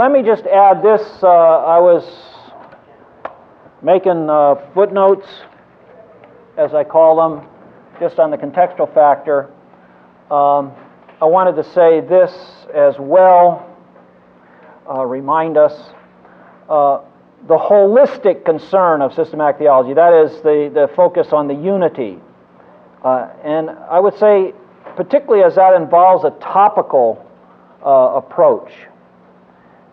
let me just add this. Uh, I was making uh, footnotes, as I call them, just on the contextual factor. Um, I wanted to say this as well, uh, remind us. Uh, the holistic concern of systematic theology, that is, the, the focus on the unity. Uh, and I would say, particularly as that involves a topical uh, approach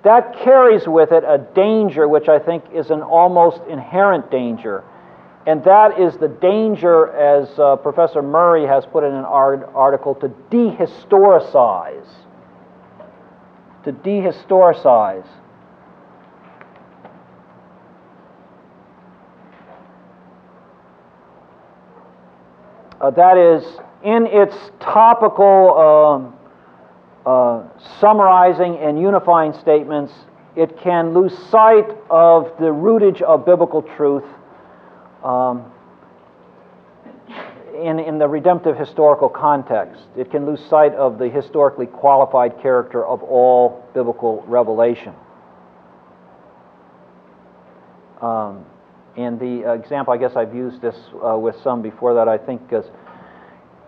that carries with it a danger which I think is an almost inherent danger. And that is the danger, as uh, Professor Murray has put in an art- article, to dehistoricize. To dehistoricize. Uh, that is, in its topical um, uh, summarizing and unifying statements, it can lose sight of the rootage of biblical truth um, in, in the redemptive historical context. It can lose sight of the historically qualified character of all biblical revelation. Um, and the example, I guess I've used this uh, with some before that I think is,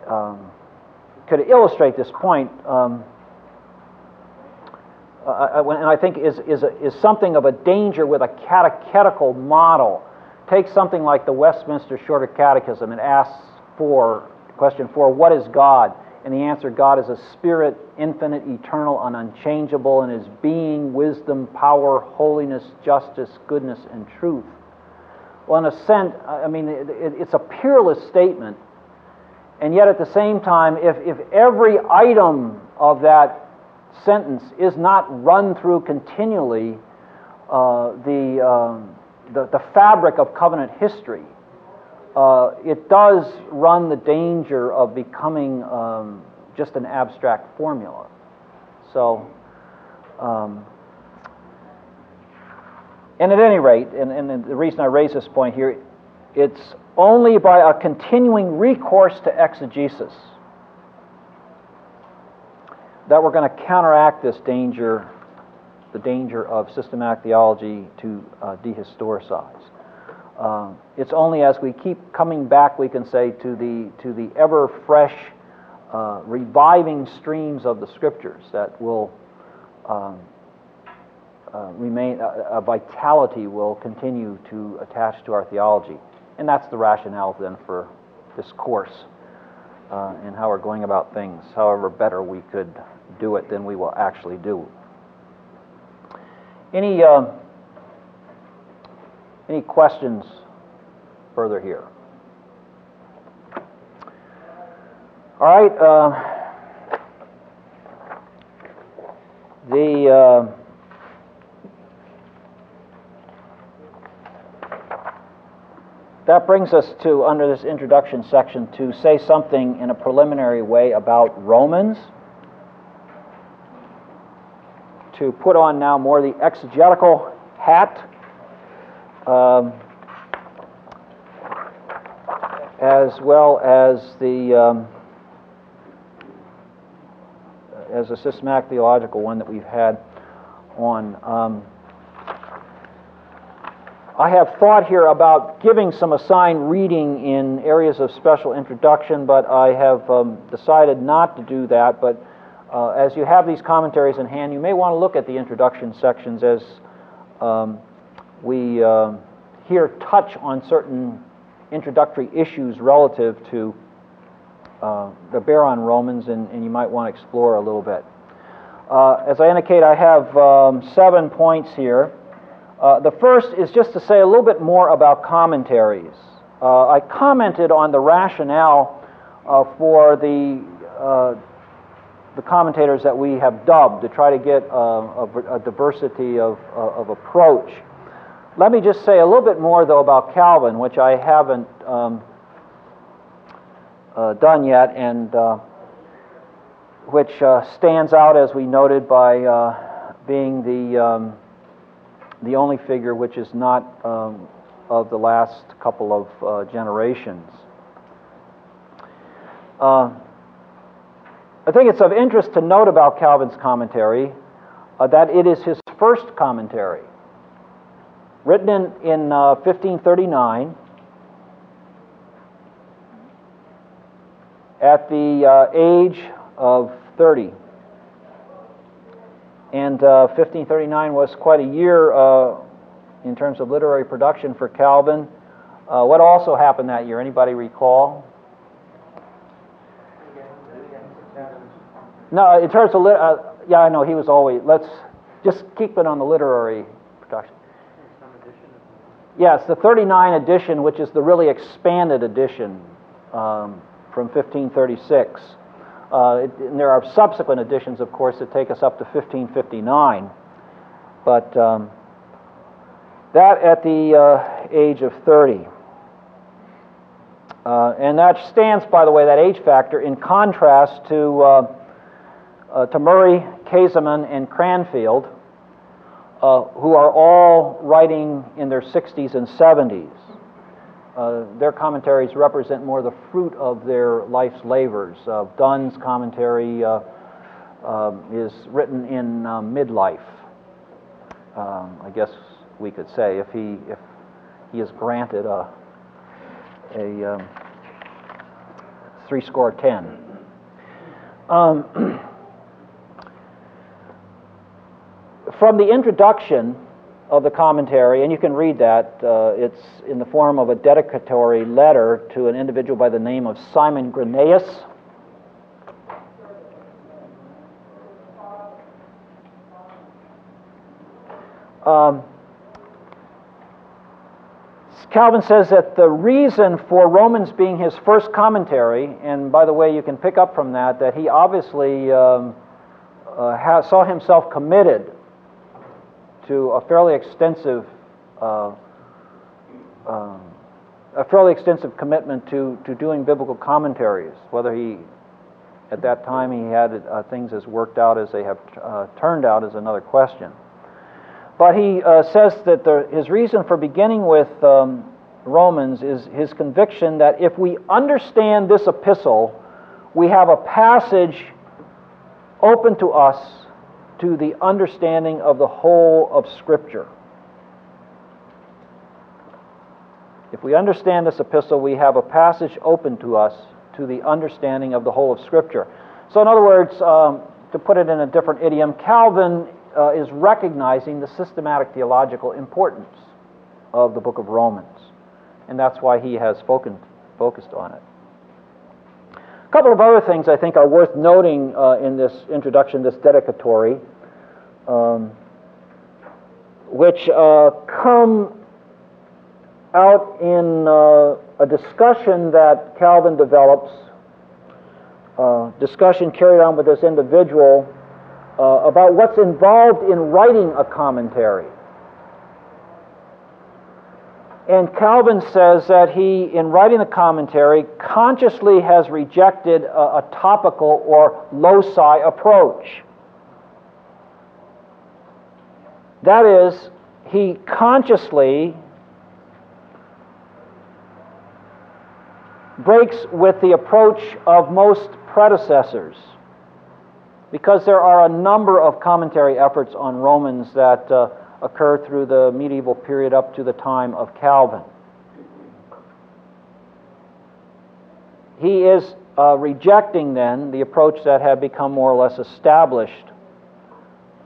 um, could illustrate this point. Um, uh, uh and I think is, is, a, is something of a danger with a catechetical model. Take something like the Westminster Shorter Catechism and asks for, question four, what is God? And the answer, God is a spirit, infinite, eternal, and unchangeable in his being, wisdom, power, holiness, justice, goodness, and truth. Well, in a sense, I mean, it, it's a peerless statement. And yet, at the same time, if, if every item of that sentence is not run through continually uh, the, um, the, the, fabric of covenant history, uh, it does run the danger of becoming um, just an abstract formula. So, um, and at any rate, and, and the reason I raise this point here, it's only by a continuing recourse to exegesis that we're going to counteract this danger, the danger of systematic theology to uh, dehistoricize. Uh, it's only as we keep coming back, we can say, to the, to the ever fresh, uh, reviving streams of the scriptures that will um, uh, remain, a vitality will continue to attach to our theology. And that's the rationale then for this course uh, and how we're going about things, however better we could do it than we will actually do. Any, uh, any questions further here? All right. Uh, the uh, that brings us to under this introduction section to say something in a preliminary way about Romans to put on now more the exegetical hat. Um, as well as the um, as a systematic theological one that we've had on. Um, I have thought here about giving some assigned reading in areas of special introduction, but I have um, decided not to do that. But uh, as you have these commentaries in hand, you may want to look at the introduction sections as um, we uh, here touch on certain introductory issues relative to uh, the bear on Romans, and, and, you might want to explore a little bit. Uh, as I indicate, I have um, seven points here. Uh, the first is just to say a little bit more about commentaries. Uh, I commented on the rationale for the the commentators that we have dubbed to try to get a, a, a diversity of, of approach. Let me just say a little bit more, though, about Calvin, which I haven't um, uh, done yet, and uh, which uh, stands out, as we noted, by uh, being the, um, the only figure which is not um, of the last couple of uh, generations. Uh, I think it's of interest to note about Calvin's commentary uh, that it is his first commentary, written in, in uh, 1539 at the uh, age of 30. And 1539 uh, was quite a year uh, in terms of literary production for Calvin. what also happened that year? Anybody recall? No, in terms of, uh, yeah, I know he was always, let's just keep it on the literary production. Yes, the 39 edition, which is the really expanded edition um, from 1536. Uh, it, and there are subsequent editions, of course, that take us up to 1559. But um, that at the uh, age of 30. Uh, and that stands, by the way, that age factor in contrast to uh, uh, to Murray, Käsemann, and Cranfield, uh, who are all writing in their 60s and 70s. Uh, their commentaries represent more the fruit of their life's labors. Uh, Dunn's commentary uh, um, is written in uh, midlife, um, I guess we could say, if he, if he is granted a, a um, three score ten. Um, from the introduction of the commentary, and you can read that, uh, it's in the form of a dedicatory letter to an individual by the name of Simon Grynaeus. Um, Calvin says that the reason for Romans being his first commentary, and by the way, you can pick up from that that he obviously um, uh, saw himself committed to a fairly extensive uh, um, a fairly extensive commitment to, to doing biblical commentaries. Whether he, at that time, he had uh, things as worked out as they have uh, turned out is another question. But he uh, says that the, his reason for beginning with um, Romans is his conviction that if we understand this epistle, we have a passage open to us to the understanding of the whole of Scripture. If we understand this epistle, we have a passage open to us to the understanding of the whole of Scripture. So, in other words, um, to put it in a different idiom, Calvin uh, is recognizing the systematic theological importance of the book of Romans. And that's why he has spoken, focused on it. A couple of other things I think are worth noting uh, in this introduction, this dedicatory, um, which uh, come out in uh, a discussion that Calvin develops, uh, discussion carried on with this individual uh, about what's involved in writing a commentary. And Calvin says that he, in writing the commentary, consciously has rejected a, a topical or loci approach. That is, he consciously breaks with the approach of most predecessors because there are a number of commentary efforts on Romans that uh, occur through the medieval period up to the time of Calvin. He is uh, rejecting then the approach that had become more or less established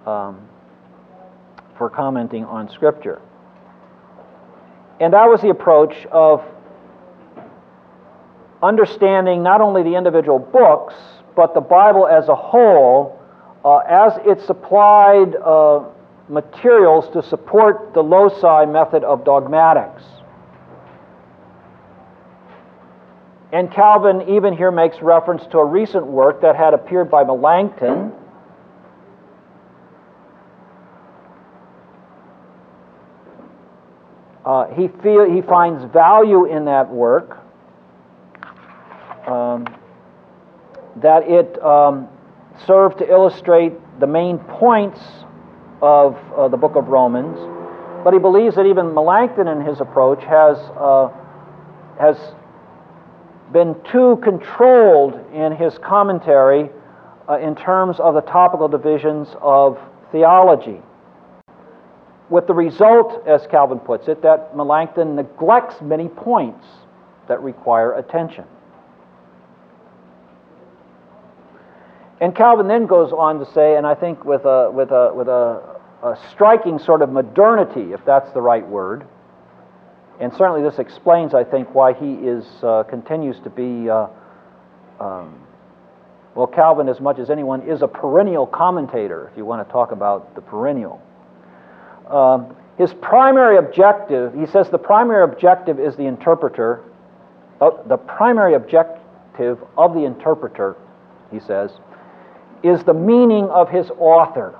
um, for commenting on Scripture. And that was the approach of understanding not only the individual books, but the Bible as a whole, uh, as it supplied uh, materials to support the loci method of dogmatics. And Calvin even here makes reference to a recent work that had appeared by Melanchthon. Uh, he, feel, he finds value in that work, um, that it um, served to illustrate the main points of uh, the book of Romans, but he believes that even Melanchthon in his approach has, uh, has been too controlled in his commentary uh, in terms of the topical divisions of theology. With the result, as Calvin puts it, that Melanchthon neglects many points that require attention. And Calvin then goes on to say, and I think with a, with a, with a, a striking sort of modernity, if that's the right word, and certainly this explains, I think, why he is, uh, continues to be, uh, um, well, Calvin, as much as anyone, is a perennial commentator, if you want to talk about the perennial. Um, his primary objective, he says the primary objective is the interpreter, uh, the primary objective of the interpreter, he says, is the meaning of his author.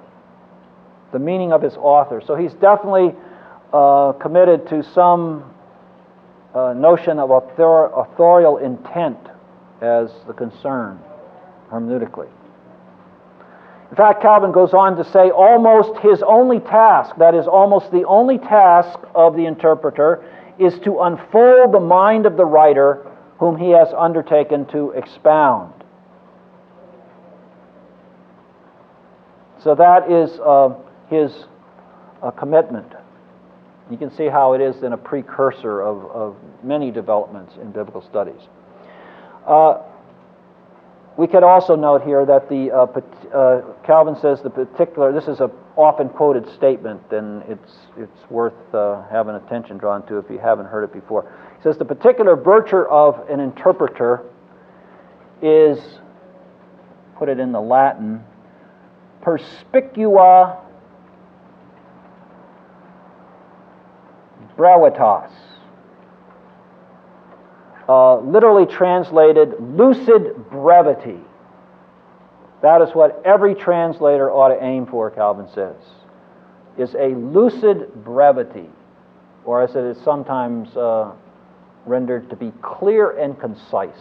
The meaning of his author. So he's definitely uh, committed to some uh, notion of author- authorial intent as the concern hermeneutically. In fact, Calvin goes on to say almost his only task, that is, almost the only task of the interpreter, is to unfold the mind of the writer whom he has undertaken to expound. So that is uh, his uh, commitment. You can see how it is then a precursor of, of many developments in biblical studies. Uh, we could also note here that the uh, uh, Calvin says the particular. This is a often quoted statement, and it's it's worth uh, having attention drawn to if you haven't heard it before. He says the particular virtue of an interpreter is, put it in the Latin, perspicua brevitas. Uh, literally translated lucid brevity. That is what every translator ought to aim for, Calvin says, is a lucid brevity, or as it is sometimes uh, rendered to be clear and concise.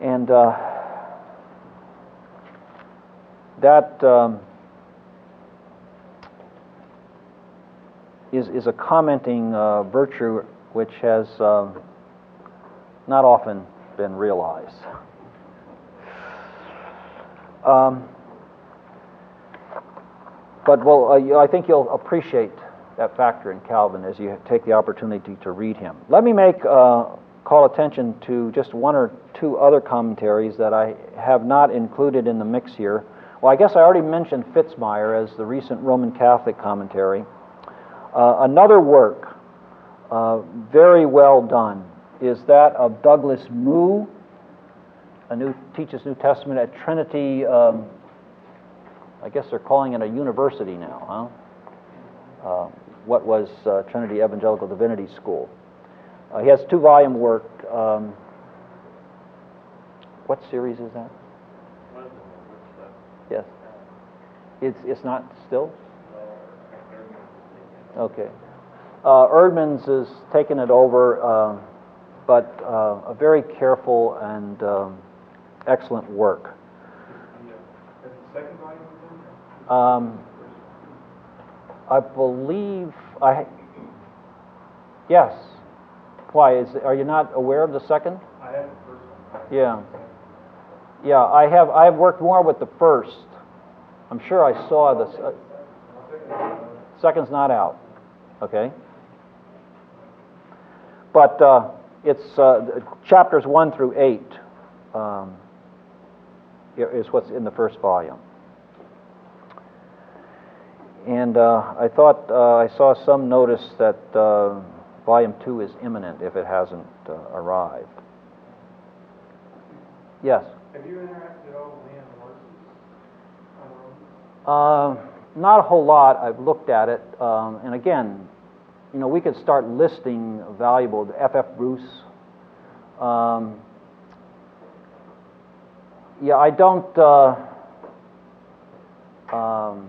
And uh, that um, is, is a commenting uh, virtue which has um, not often been realized. Um, but well, uh, I think you'll appreciate that factor in Calvin as you take the opportunity to read him. Let me make uh, call attention to just one or two other commentaries that I have not included in the mix here. Well, I guess I already mentioned Fitzmyer as the recent Roman Catholic commentary. Uh, another work, uh, very well done, is that of Douglas Moo, a new teaches New Testament at Trinity. Um, I guess they're calling it a university now, huh? Uh, what was uh, Trinity Evangelical Divinity School? Uh, he has two-volume work. Um, what series is that? Yes. It's it's not still. Okay. Uh, Eerdmans is taking it over, uh, but uh, a very careful and um, excellent work. Um, I believe I. Yes. Why is? Are you not aware of the second? I have the first one. Yeah. Yeah, I have. I have worked more with the first. I'm sure I saw this. Uh, second's not out. Okay? But uh, it's uh, chapters 1 through 8 um, is what's in the first volume. And uh, I thought uh, I saw some notice that uh, volume 2 is imminent if it hasn't uh, arrived. Yes? Have you interacted at all with Leon Morris's on Rome? Uh, not a whole lot. I've looked at it, um, and again, you know, we could start listing valuable F. F. Bruce. Um, yeah, I don't. Uh, um,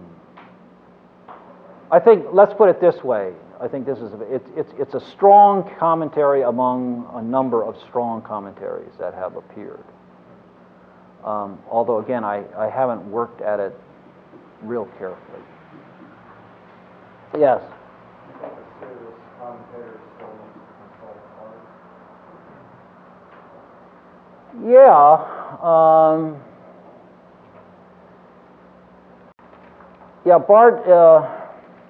I think let's put it this way. I think this is it's it's it's a strong commentary among a number of strong commentaries that have appeared. Um, although again, I, I haven't worked at it real carefully. Yes. Yeah. Um, yeah, Barth, uh,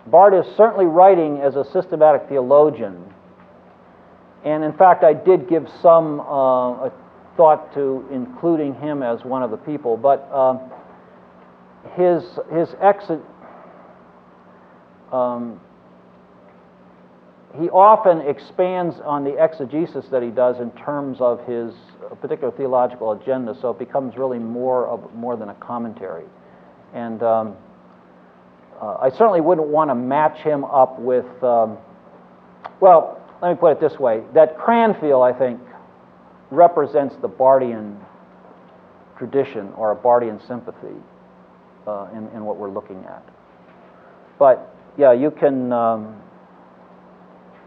Barth is certainly writing as a systematic theologian. And in fact, I did give some uh, thought to including him as one of the people, but uh, his, his exit. Um, he often expands on the exegesis that he does in terms of his particular theological agenda, so it becomes really more of more than a commentary. And um, uh, I certainly wouldn't want to match him up with. Um, well, let me put it this way: that Cranfield, I think, represents the Barthian tradition or a Barthian sympathy uh, in, in what we're looking at. But yeah, you can. Um,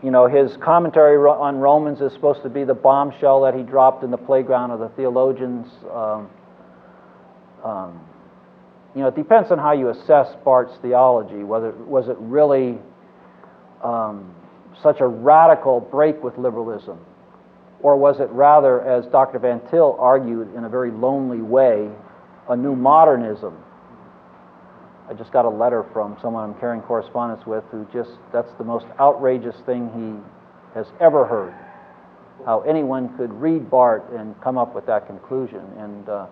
you know, his commentary on Romans is supposed to be the bombshell that he dropped in the playground of the theologians. Um, um, you know, it depends on how you assess Barth's theology. Whether was it really um, such a radical break with liberalism, or was it rather, as Dr. Van Til argued in a very lonely way, a new modernism I just got a letter from someone I'm carrying correspondence with who just, that's the most outrageous thing he has ever heard. How anyone could read Barth and come up with that conclusion. And, uh,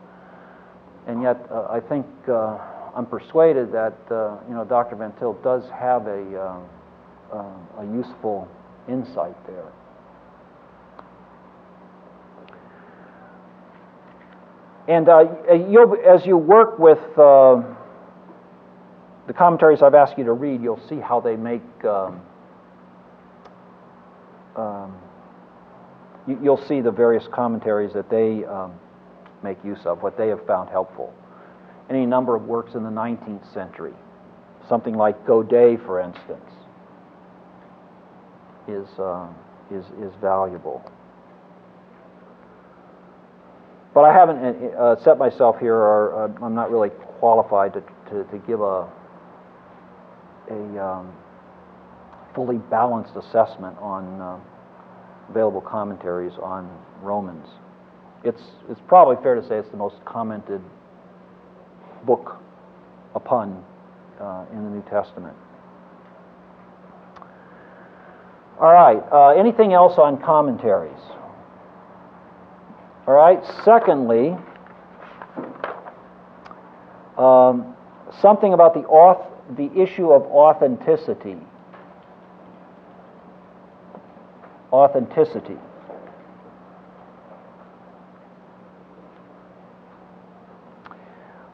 and yet, uh, I think uh, I'm persuaded that, uh, you know, Dr. Van Til does have a, uh, uh, a useful insight there. And as you work with the commentaries I've asked you to read, you'll see how they make. Um, um, you, will see the various commentaries that they um, make use of, what they have found helpful. Any number of works in the 19th century, something like Godet, for instance, is, uh, is, is valuable. But I haven't uh, set myself here, or uh, I'm not really qualified to, to, to give a, a um, fully balanced assessment on uh, available commentaries on Romans. It's, it's probably fair to say it's the most commented book upon uh, in the New Testament. All right, uh, anything else on commentaries? All right, secondly, um, something about the author the issue of authenticity. Authenticity.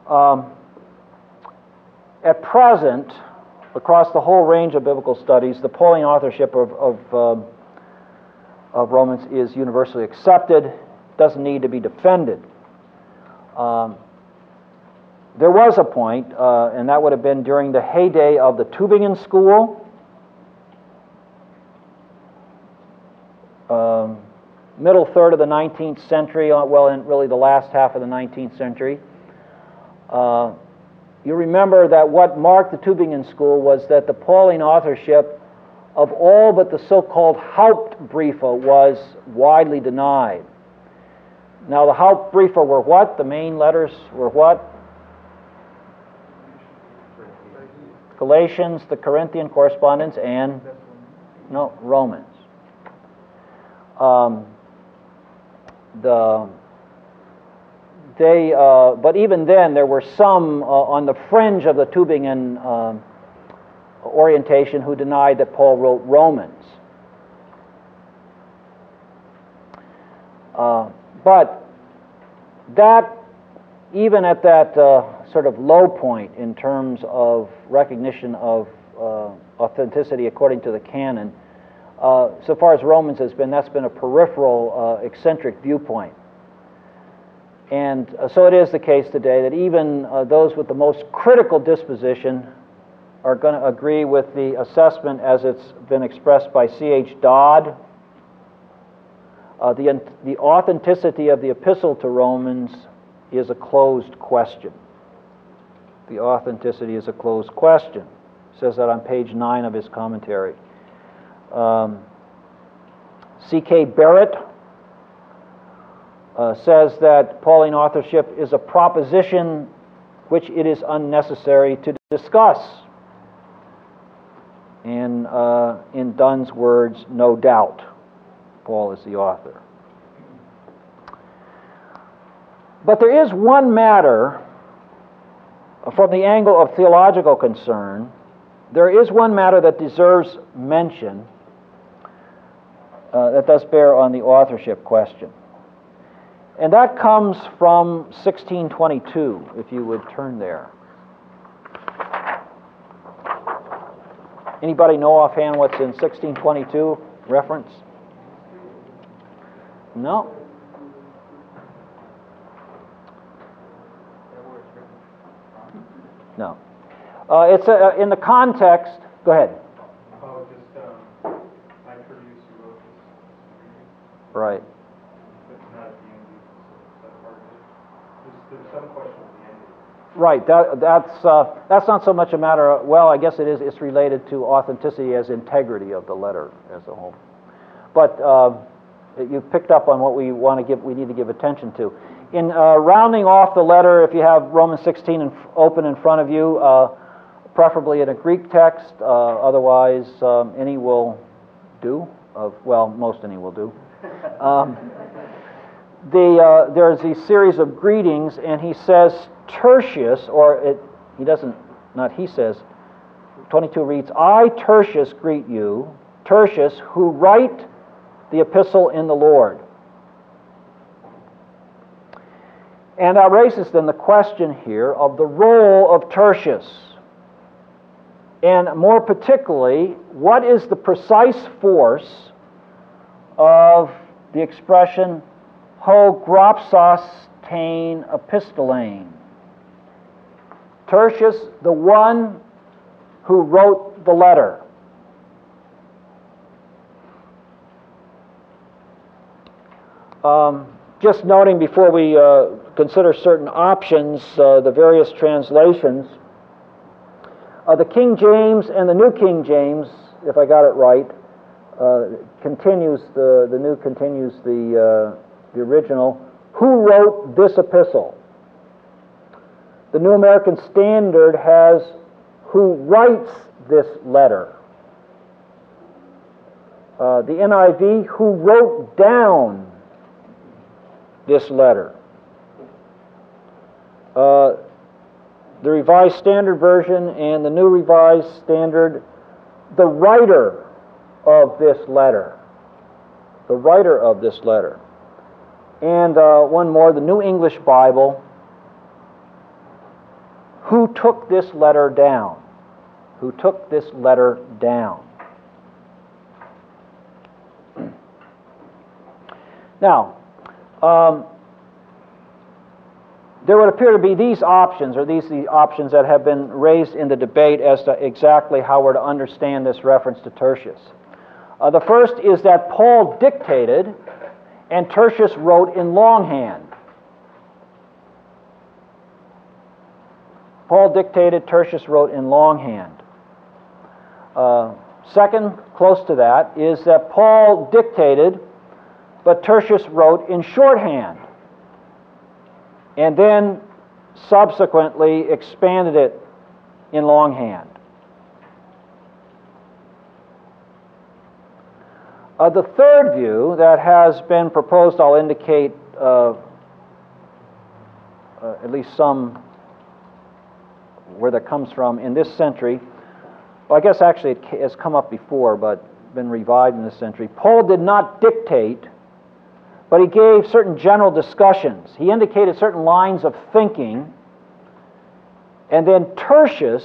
Um, at present, across the whole range of biblical studies, the Pauline authorship of, of, uh, of Romans is universally accepted, doesn't need to be defended. Um, there was a point, uh, and that would have been during the heyday of the Tübingen School. Um, middle third of the 19th century, uh, well, in really the last half of the 19th century. Uh, you remember that what marked the Tübingen School was that the Pauline authorship of all but the so called Hauptbriefe was widely denied. Now, the Hauptbriefe were what? The main letters were what? Galatians, the Corinthian correspondence, and no Romans. Um, the they, uh, but even then, there were some uh, on the fringe of the Tübingen uh, orientation who denied that Paul wrote Romans. Uh, but that, even at that uh, sort of low point in terms of recognition of uh, authenticity according to the canon uh, so far as Romans has been, that's been a peripheral, uh, eccentric viewpoint. And uh, so it is the case today that even uh, those with the most critical disposition are going to agree with the assessment as it's been expressed by C.H. Dodd. Uh, the, the authenticity of the epistle to Romans is a closed question. The authenticity is a closed question. says that on page 9 of his commentary. Um, C.K. Barrett uh, says that Pauline authorship is a proposition which it is unnecessary to discuss. And uh, in Dunn's words, no doubt, Paul is the author. But there is one matter from the angle of theological concern, there is one matter that deserves mention uh, that does bear on the authorship question. And that comes from 1622, if you would turn there. Anybody know offhand what's in 1622 reference? No? No. Uh, it's uh, in the context. Go ahead. Oh, just, um, I produce wrote this. Right. But not at the end, is that part of it? There's, there's some question at the end. Right. That, that's uh, that's not so much a matter. Of, well, I guess it is. It's related to authenticity as integrity of the letter as a whole. But uh, you picked up on what we want to give. We need to give attention to. In uh, rounding off the letter, if you have Romans 16 in, open in front of you, uh, preferably in a Greek text. Uh, otherwise, um, any will do. Of well, most any will do. Um, the, uh, there's a series of greetings, and he says Tertius, or it, he doesn't, not he says, 22 reads, I, Tertius, greet you, Tertius, who write the epistle in the Lord. And that raises then the question here of the role of Tertius. And more particularly, what is the precise force of the expression ho grapsas tain epistolain? Tertius, the one who wrote the letter. Um, just noting before we uh, consider certain options, uh, the various translations, uh, the King James and the New King James, if I got it right, uh, continues the the new continues the uh, the original. Who wrote this epistle? The New American Standard has who writes this letter. Uh, the NIV, who wrote down this letter. Uh, the Revised Standard Version and the New Revised Standard, the writer of this letter. The writer of this letter. And uh, one more, the New English Bible. Who took this letter down? Who took this letter down? Now, um, there would appear to be these options, or these the options that have been raised in the debate as to exactly how we're to understand this reference to Tertius. Uh, the first is that Paul dictated and Tertius wrote in longhand. Paul dictated, Tertius wrote in longhand. Uh, second, close to that, is that Paul dictated, but Tertius wrote in shorthand and then subsequently expanded it in longhand. Uh, the third view that has been proposed, I'll indicate uh, uh, at least some where that comes from in this century. Well, I guess actually it has come up before, but been revived in this century. Paul did not dictate but he gave certain general discussions. He indicated certain lines of thinking. And then Tertius,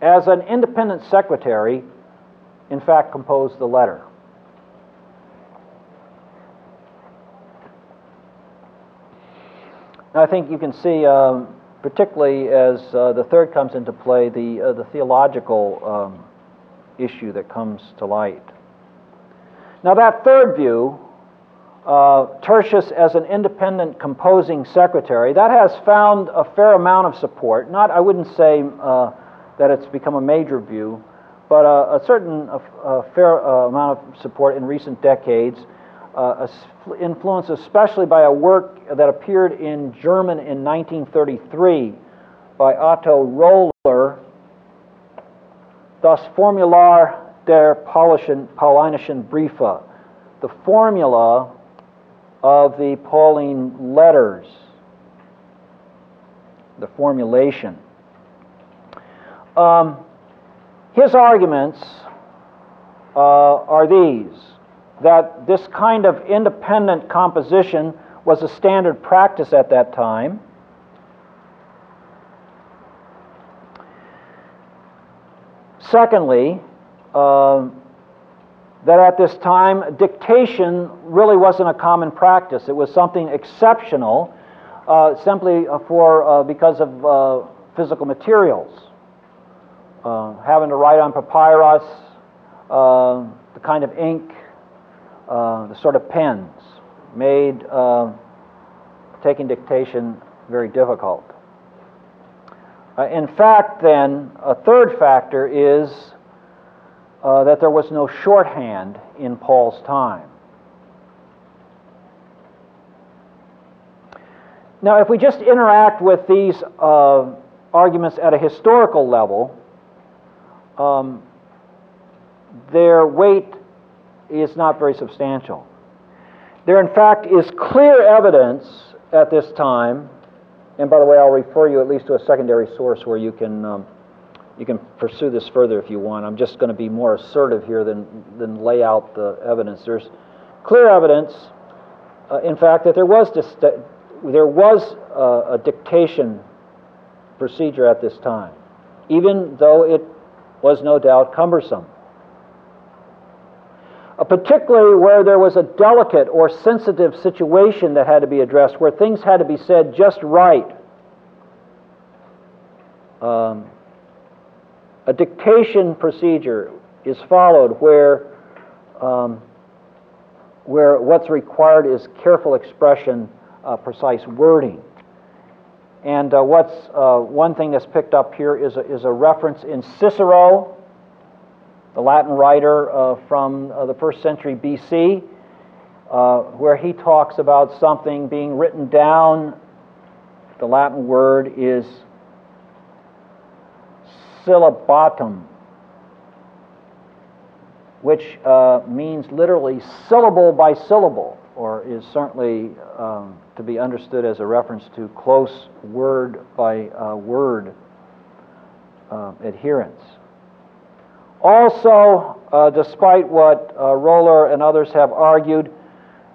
as an independent secretary, in fact, composed the letter. Now, I think you can see, um, particularly as uh, the third comes into play, the, uh, the theological um, issue that comes to light. Now, that third view, uh, Tertius as an independent composing secretary, that has found a fair amount of support. Not, I wouldn't say uh, that it's become a major view, but a, a certain a fair uh, amount of support in recent decades uh, influenced especially by a work that appeared in German in 1933 by Otto Roller, Das Formular der Paulinischen Briefe, the formula of the Pauline letters, the formulation. Um, his arguments uh, are these that this kind of independent composition was a standard practice at that time. Secondly, uh, that at this time, dictation really wasn't a common practice. It was something exceptional uh, simply for, uh, because of uh, physical materials. Uh, having to write on papyrus, uh, the kind of ink uh, the sort of pens made uh, taking dictation very difficult. Uh, in fact, then, a third factor is uh, that there was no shorthand in Paul's time. Now, if we just interact with these uh, arguments at a historical level, um, their weight is not very substantial. There, in fact, is clear evidence at this time, and by the way, I'll refer you at least to a secondary source where you can, um, you can pursue this further if you want. I'm just going to be more assertive here than, than lay out the evidence. There's clear evidence, uh, in fact, that there was, dis- there was uh, a dictation procedure at this time, even though it was no doubt cumbersome. Uh, particularly where there was a delicate or sensitive situation that had to be addressed, where things had to be said just right. Um, a dictation procedure is followed where, um, where what's required is careful expression, uh, precise wording. And uh, what's uh, one thing that's picked up here is a, is a reference in Cicero the Latin writer uh, from uh, the first century BC, uh, where he talks about something being written down. The Latin word is syllabatim, which uh, means literally syllable by syllable, or is certainly um, to be understood as a reference to close word by uh, word uh, adherence. Also, uh, despite what uh, Roller and others have argued,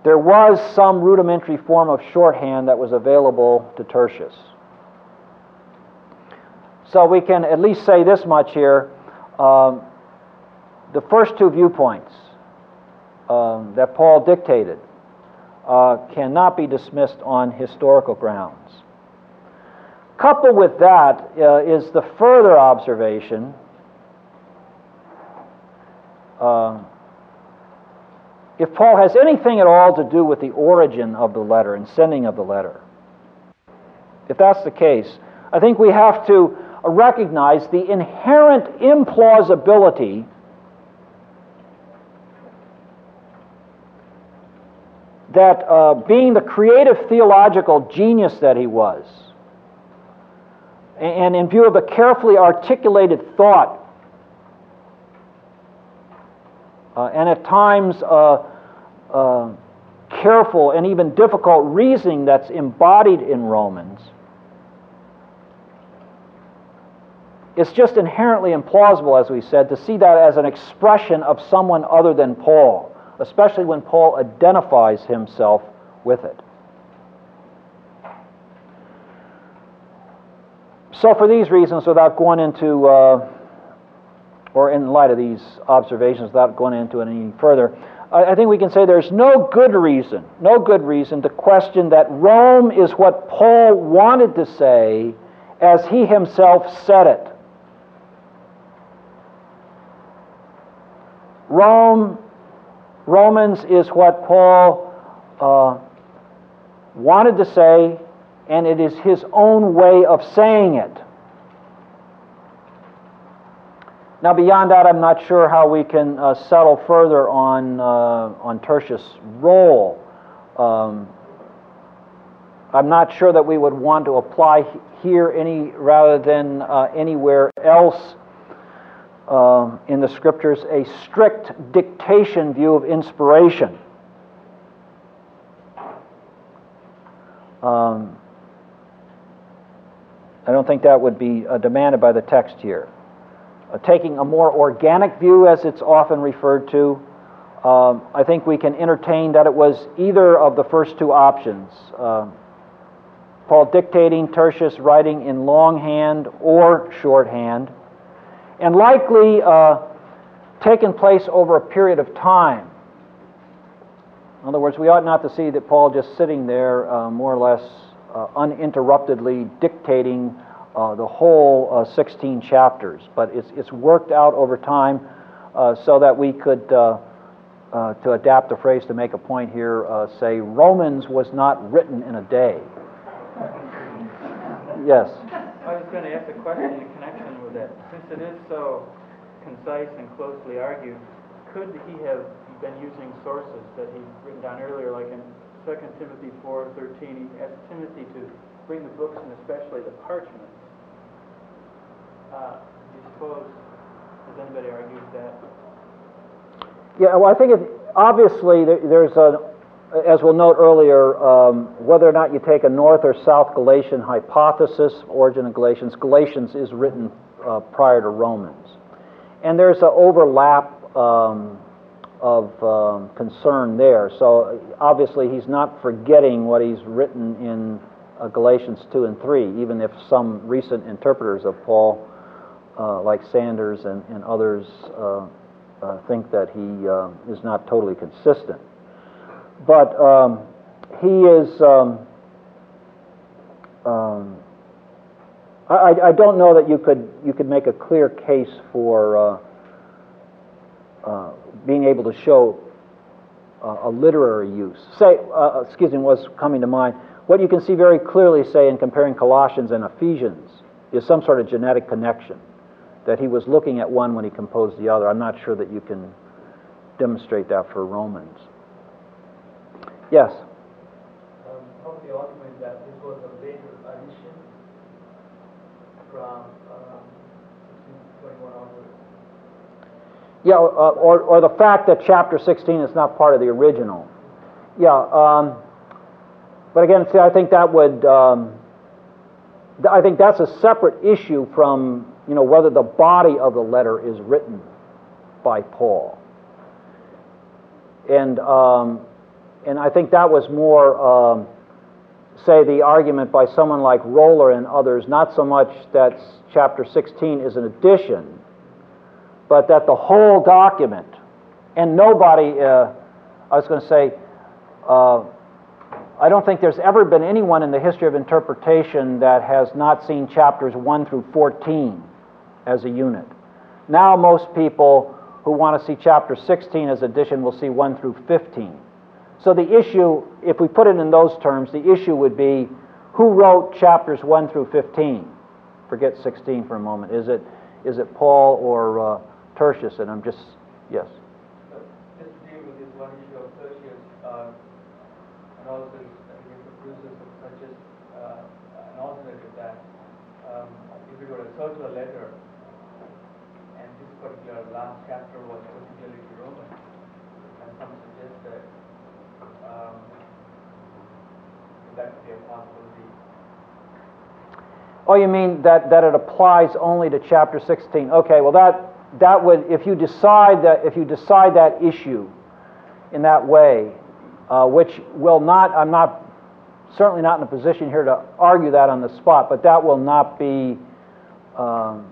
there was some rudimentary form of shorthand that was available to Tertius. So we can at least say this much here. Um, the first two viewpoints um, that Paul dictated uh, cannot be dismissed on historical grounds. Coupled with that uh, is the further observation uh, if Paul has anything at all to do with the origin of the letter and sending of the letter, if that's the case, I think we have to recognize the inherent implausibility that uh, being the creative theological genius that he was, and in view of the carefully articulated thought uh, and at times uh, uh, careful and even difficult reasoning that's embodied in Romans, it's just inherently implausible, as we said, to see that as an expression of someone other than Paul, especially when Paul identifies himself with it. So, for these reasons, without going into uh, or in light of these observations, without going into it any further, I think we can say there's no good reason, no good reason to question that Rome is what Paul wanted to say as he himself said it. Rome, Romans is what Paul uh, wanted to say, and it is his own way of saying it. Now, beyond that, I'm not sure how we can uh, settle further on, uh, on Tertius' role. Um, I'm not sure that we would want to apply here any rather than uh, anywhere else uh, in the scriptures a strict dictation view of inspiration. Um, I don't think that would be uh, demanded by the text here uh, taking a more organic view, as it's often referred to, um, I think we can entertain that it was either of the first two options. Uh, Paul dictating, Tertius writing in longhand or shorthand, and likely uh, taken place over a period of time. In other words, we ought not to see that Paul just sitting there, uh, more or less uh, uninterruptedly dictating uh, the whole uh, 16 chapters, but it's, it's worked out over time uh, so that we could, uh, uh, to adapt the phrase to make a point here, uh, say Romans was not written in a day. yes. I was going to ask a question in connection that. Since it is so concise and closely argued, could he have been using sources that he'd written down earlier, like in 2 Timothy 4:13, he asked Timothy to bring the books and especially the parchments uh, you suppose, has anybody argued that? Yeah, well, I think it, obviously there's a, as we'll note earlier, um, whether or not you take a North or South Galatian hypothesis, origin of Galatians, Galatians is written uh, prior to Romans. And there's an overlap um, of um, concern there. So obviously he's not forgetting what he's written in uh, Galatians 2 and 3, even if some recent interpreters of Paul uh, like Sanders and, and others, uh, uh, think that he uh, is not totally consistent. But um, he is. Um, um, I, I, don't know that you could you could make a clear case for uh, uh being able to show uh, a literary use. Say, uh, excuse me, what's coming to mind. What you can see very clearly, say, in comparing Colossians and Ephesians, is some sort of genetic connection that he was looking at one when he composed the other. I'm not sure that you can demonstrate that for Romans. Yes? Um, how the argument that this was a later addition from um, 1621 onward? Yeah, uh, or, or the fact that chapter 16 is not part of the original. Yeah, um, but again, see, I think that would, um, I think that's a separate issue from you know, whether the body of the letter is written by Paul. And, um, and I think that was more, um, say, the argument by someone like Roller and others, not so much that chapter 16 is an addition, but that the whole document, and nobody, uh, I was going to say, uh, I don't think there's ever been anyone in the history of interpretation that has not seen chapters 1 through 14 as a unit. Now, most people who want to see chapter 16 as addition will see 1 through 15. So, the issue, if we put it in those terms, the issue would be who wrote chapters 1 through 15? Forget 16 for a moment. Is it, is it Paul or uh, Tertius? And I'm just, yes. Just to deal with this one issue of Tertius, uh, and also the uses of Tertius, uh, an alternate to that, um, if we were to search the letter, and this particular last chapter was particularly to Romans, and some suggest that um, that could be a possibility. Oh, you mean that, that it applies only to chapter 16? Okay, well that that would if you decide that if you decide that issue in that way, uh, which will not I'm not certainly not in a position here to argue that on the spot, but that will not be um,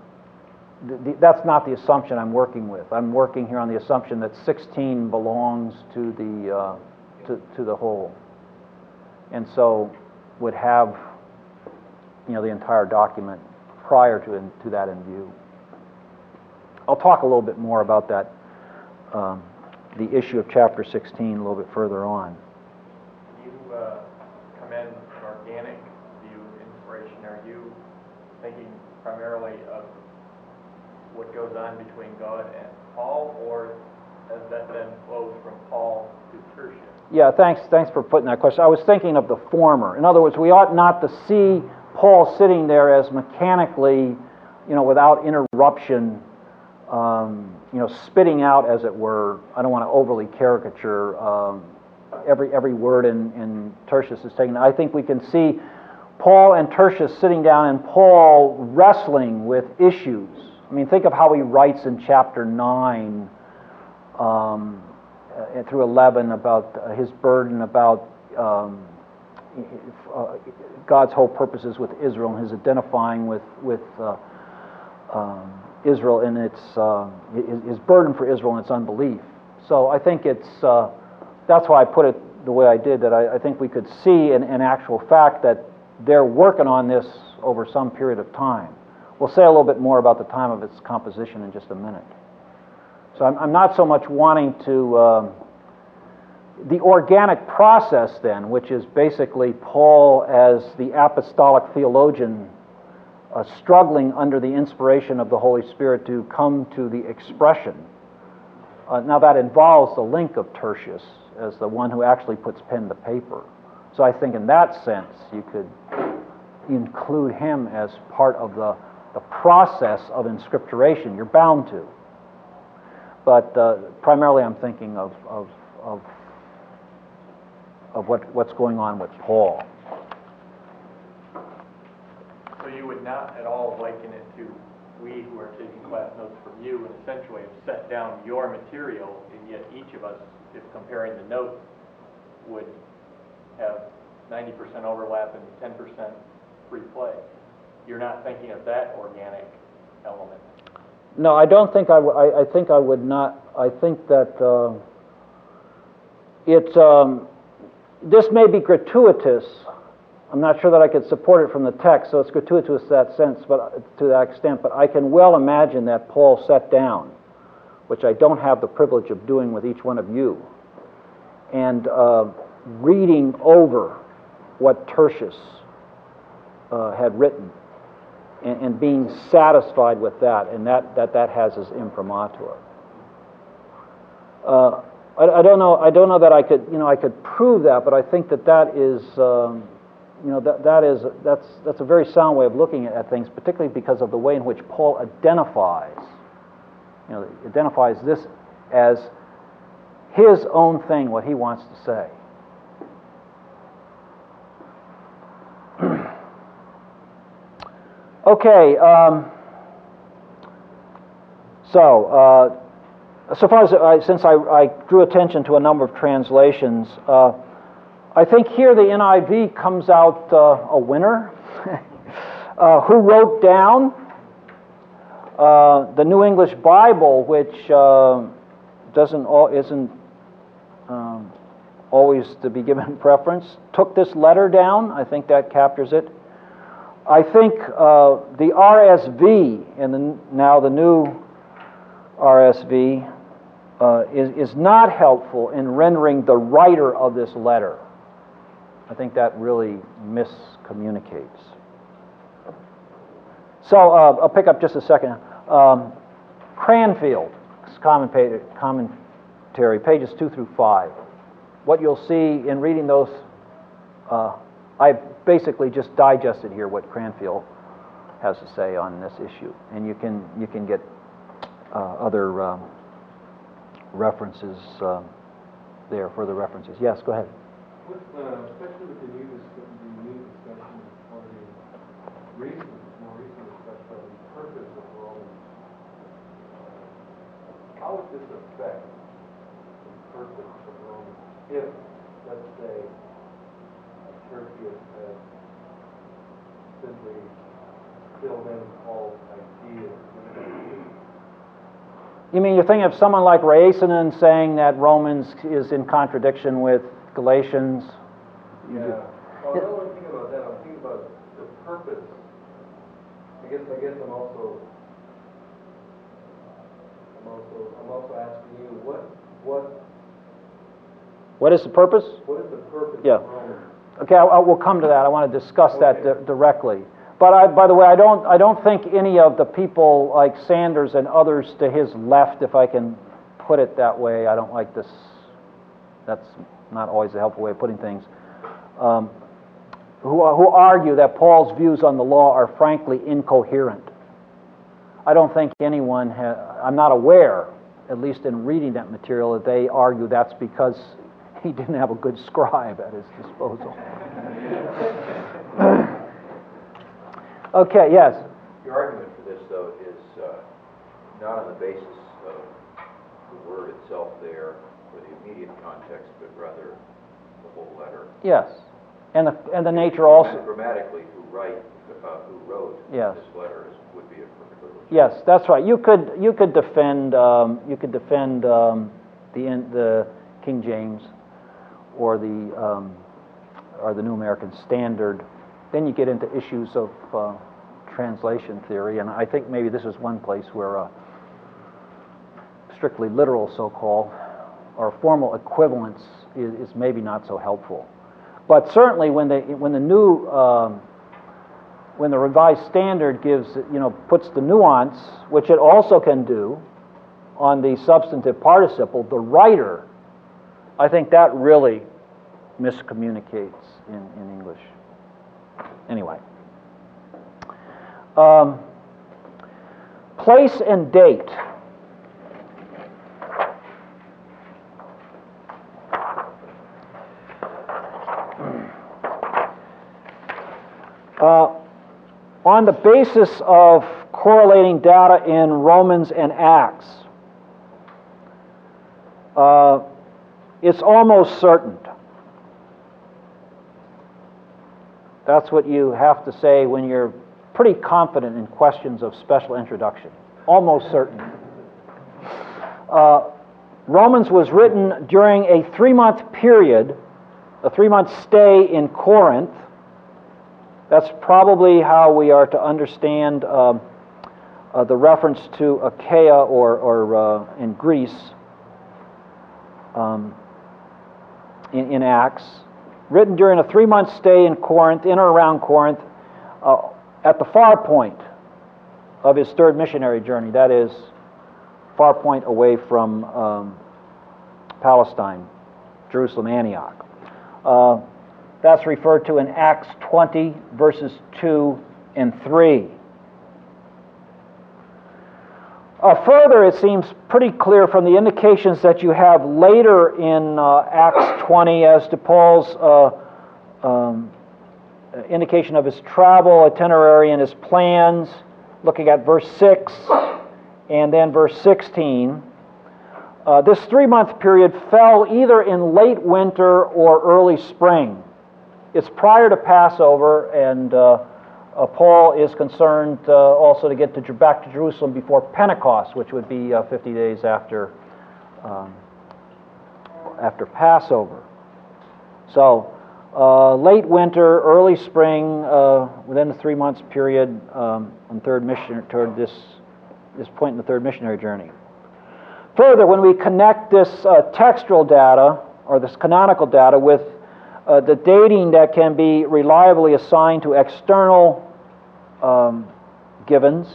th- th- that's not the assumption I'm working with. I'm working here on the assumption that 16 belongs to the, uh, to, to the whole. And so would have, you know, the entire document prior to, in- to that in view. I'll talk a little bit more about that, um, the issue of chapter 16 a little bit further on. You uh, commend an organic view of inspiration. Are you thinking primarily of what goes on between God and Paul, or as that then flows from Paul to Tertius? Yeah, thanks, thanks for putting that question. I was thinking of the former. In other words, we ought not to see Paul sitting there as mechanically, you know, without interruption, um, you know, spitting out, as it were. I don't want to overly caricature um, every every word in, in Tertius is taken. I think we can see Paul and Tertius sitting down and Paul wrestling with issues. I mean, think of how he writes in chapter nine. Um, uh, through 11 about his burden about um, uh, God's whole purposes with Israel and his identifying with with uh, um, Israel and its uh, burden for Israel and its unbelief. So I think it's uh, that's why I put it the way I did. That I, I think we could see in, in actual fact that they're working on this over some period of time. We'll say a little bit more about the time of its composition in just a minute. So I'm, I'm not so much wanting to. Um, the organic process, then, which is basically Paul as the apostolic theologian uh, struggling under the inspiration of the Holy Spirit to come to the expression. Uh, now, that involves the link of Tertius as the one who actually puts pen to paper. So I think in that sense, you could include him as part of the, the process of inscripturation. You're bound to. But uh, primarily, I'm thinking of, of, of, of what, what's going on with Paul. So you would not at all liken it to we who are taking class notes from you and essentially have set down your material, and yet each of us, if comparing the notes, would have 90% overlap and 10% free play. You're not thinking of that organic element. No, I don't think I, I, I think I would not. I think that uh, it, um, this may be gratuitous. I'm not sure that I could support it from the text, so it's gratuitous to that sense, but to that extent. But I can well imagine that Paul sat down, which I don't have the privilege of doing with each one of you, and uh, reading over what Tertius uh, had written and, and, being satisfied with that, and that that, that has his imprimatur. Uh, I, I, don't know. I don't know that I could, you know, I could prove that, but I think that that is, um, you know, that that is that's that's a very sound way of looking at things, particularly because of the way in which Paul identifies, you know, identifies this as his own thing, what he wants to say. Okay, um, so uh, so far as I, since I, I, drew attention to a number of translations, uh, I think here the NIV comes out uh, a winner. Uh, who wrote down uh, the New English Bible, which uh, doesn't isn't um, always to be given preference, took this letter down. I think that captures it. I think uh, the RSV, and the, now the new RSV, uh, is, is not helpful in rendering the writer of this letter. I think that really miscommunicates. So uh, I'll pick up just a second. Um, Cranfield, commentary, pages 2 through 5. What you'll see in reading those, uh, I've basically just digested here what Cranfield has to say on this issue, and you can you can get uh, other um, references um, there, further references. Yes, go ahead. With, uh, especially with the new, the new discussion or the recent, more recent discussion of the purpose of Romans, how would this affect the purpose of Romans if, let's say, Tertius had simply filled in Paul's ideas? You mean you're thinking of someone like Räisänen saying that Romans is in contradiction with Galatians? Yeah. Well, I don't think about that. I'm thinking about the purpose. I guess, I guess I'm also, I'm also, I'm also asking you, what, what, What is the purpose? what is the purpose Yeah. Okay, I, I will come to that. I want to discuss that di- directly. But I, by the way, I don't, I don't think any of the people like Sanders and others to his left, if I can put it that way, I don't like this, that's not always a helpful way of putting things, um, who, who argue that Paul's views on the law are frankly incoherent. I don't think anyone, ha- I'm not aware, at least in reading that material, that they argue that's because he didn't have a good scribe at his disposal. okay, yes. Your argument for this, though, is uh, not on the basis of the word itself there for the immediate context, but rather the whole letter. Yes. And the, and the nature also. Grammatically, who write, uh, who wrote Yes. this letter is, would be a particular. Yes, that's right. You could, you could defend, um, you could defend um, the, in- the King James or the, um, or the New American Standard. Then you get into issues of uh, translation theory, and I think maybe this is one place where uh, strictly literal, so-called, or formal equivalence is, is maybe not so helpful. But certainly, when the when the new um, when the revised standard gives, you know, puts the nuance, which it also can do, on the substantive participle, the writer, I think that really miscommunicates in, in English. Anyway. Um, place and date. Uh, on the basis of correlating data in Romans and Acts, uh, it's almost certain. That's what you have to say when you're pretty confident in questions of special introduction. Almost certain. Uh, Romans was written during a three month period, a three month stay in Corinth. That's probably how we are to understand um, uh, the reference to Achaia or, or uh, in Greece um, in, in, Acts. Written during a three month stay in Corinth, in or around Corinth, uh, at the far point of his third missionary journey, that is, far point away from um, Palestine, Jerusalem, Antioch. That's referred to in Acts 20, verses 2 and 3. Uh, further, it seems pretty clear from the indications that you have later in uh, Acts 20 as to Paul's uh, um, indication of his travel itinerary and his plans, looking at verse 6 and then verse 16. Uh, this three month period fell either in late winter or early spring. It's prior to Passover, and uh, uh, Paul is concerned uh, also to get to, back to Jerusalem before Pentecost, which would be uh, 50 days after, um, after Passover. So, uh, late winter, early spring, uh, within the three months period um, on third mission toward this, this point in the third missionary journey. Further, when we connect this textual data, or this canonical data, with uh, the dating that can be reliably assigned to external um, givens.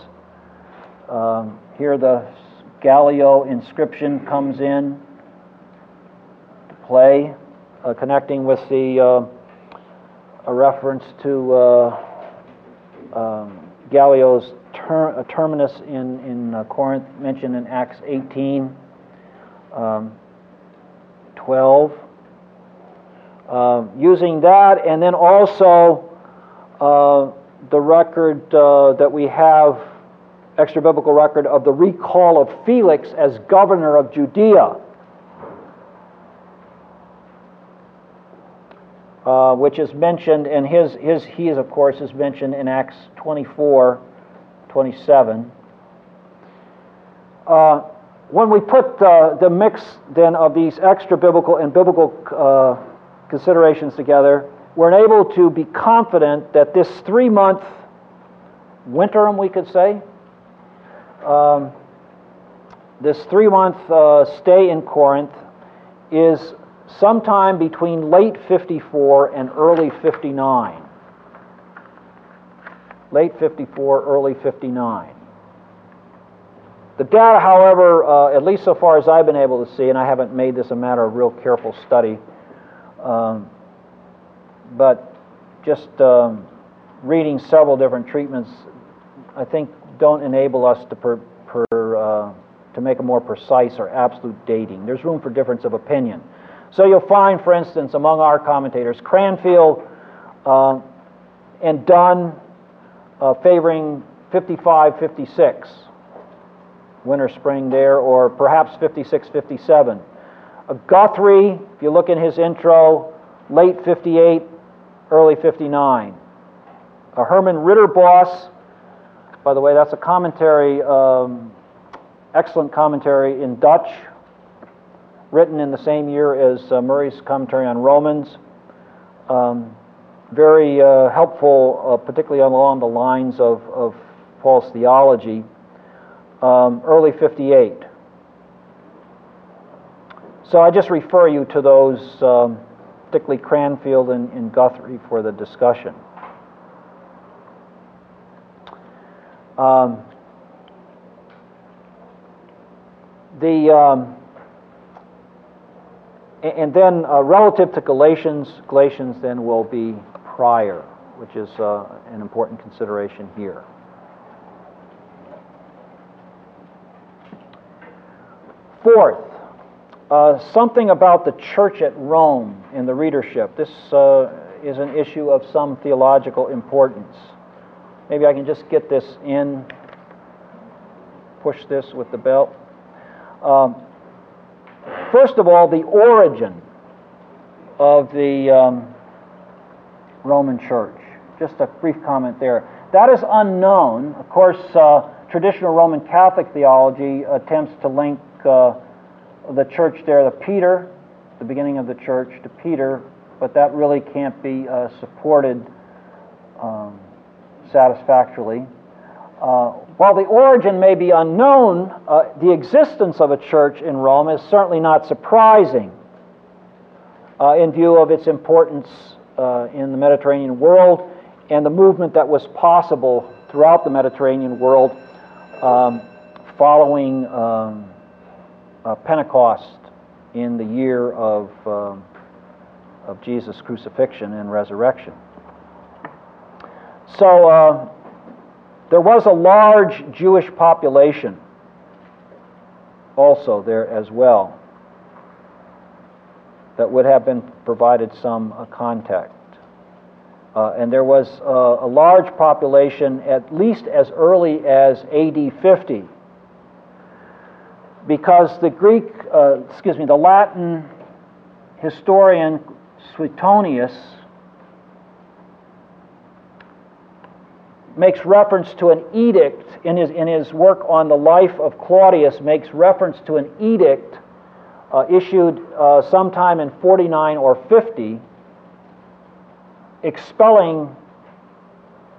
Um, here the Gallio inscription comes in to play, uh, connecting with the uh, a reference to uh, um, Gallio's ter- terminus in, in Corinth, mentioned in Acts 18, um, 12. Uh, using that, and then also uh, the record uh, that we have, extra biblical record of the recall of Felix as governor of Judea, uh, which is mentioned, and his, his, he is, of course, is mentioned in Acts 24 27. Uh, when we put uh, the mix then of these extra biblical and biblical uh, considerations together, we're able to be confident that this three month winterim, we could say, um, this three month uh, stay in Corinth is sometime between late 54 and early 59. Late 54, early 59. The data, however, uh, at least so far as I've been able to see, and I haven't made this a matter of real careful study, um, but just um, reading several different treatments, I think don't enable us to per, per, uh, to make a more precise or absolute dating. There's room for difference of opinion. So you'll find, for instance, among our commentators, Cranfield uh, and Dunn uh, favoring 55, 56, winter, spring there, or perhaps 56, 57. Guthrie, if you look in his intro, late 58, early 59. A Herman Ridderbos, by the way, that's a commentary, um, excellent commentary in Dutch, written in the same year as uh, Murray's commentary on Romans. Um, very uh, helpful, uh, particularly along the lines of, of Paul's theology. Um, early 58. So I just refer you to those, um, particularly Cranfield and, and Guthrie, for the discussion. Um, the um, and then uh, relative to Galatians, Galatians then will be prior, which is uh, an important consideration here. Fourth, uh, something about the church at Rome in the readership. This uh, is an issue of some theological importance. Maybe I can just get this in, push this with the belt. Um, first of all, the origin of the um, Roman Church. Just a brief comment there. That is unknown. Of course, uh, traditional Roman Catholic theology attempts to link uh, the church there to Peter, the beginning of the church, to Peter, but that really can't be uh, supported um, satisfactorily. Uh, while the origin may be unknown, uh, the existence of a church in Rome is certainly not surprising uh, in view of its importance uh, in the Mediterranean world and the movement that was possible throughout the Mediterranean world um, following um, uh, Pentecost in the year of, um, of Jesus' crucifixion and resurrection. So uh, there was a large Jewish population also there as well that would have been provided some uh, contact. Uh, and there was uh, a large population at least as early as AD 50 because the Greek, uh, excuse me, the Latin historian Suetonius makes reference to an edict in his, in his work on the life of Claudius, makes reference to an edict uh, issued uh, sometime in 49 or 50, expelling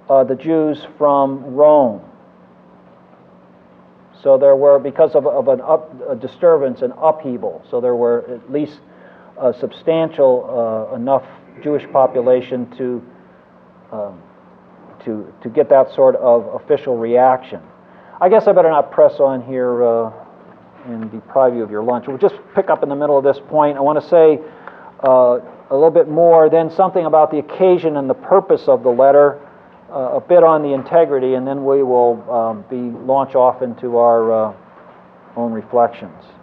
uh, the Jews from Rome. So there were, because of, of an up, a disturbance, an upheaval, so there were at least a substantial uh, enough Jewish population to, um, to, to get that sort of official reaction. I guess I better not press on here uh, and deprive you of your lunch. We'll just pick up in the middle of this point. I want to say uh, a little bit more, then something about the occasion and the purpose of the letter, a bit on the integrity, and then we will um, be launch off into our uh, own reflections.